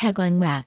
차건막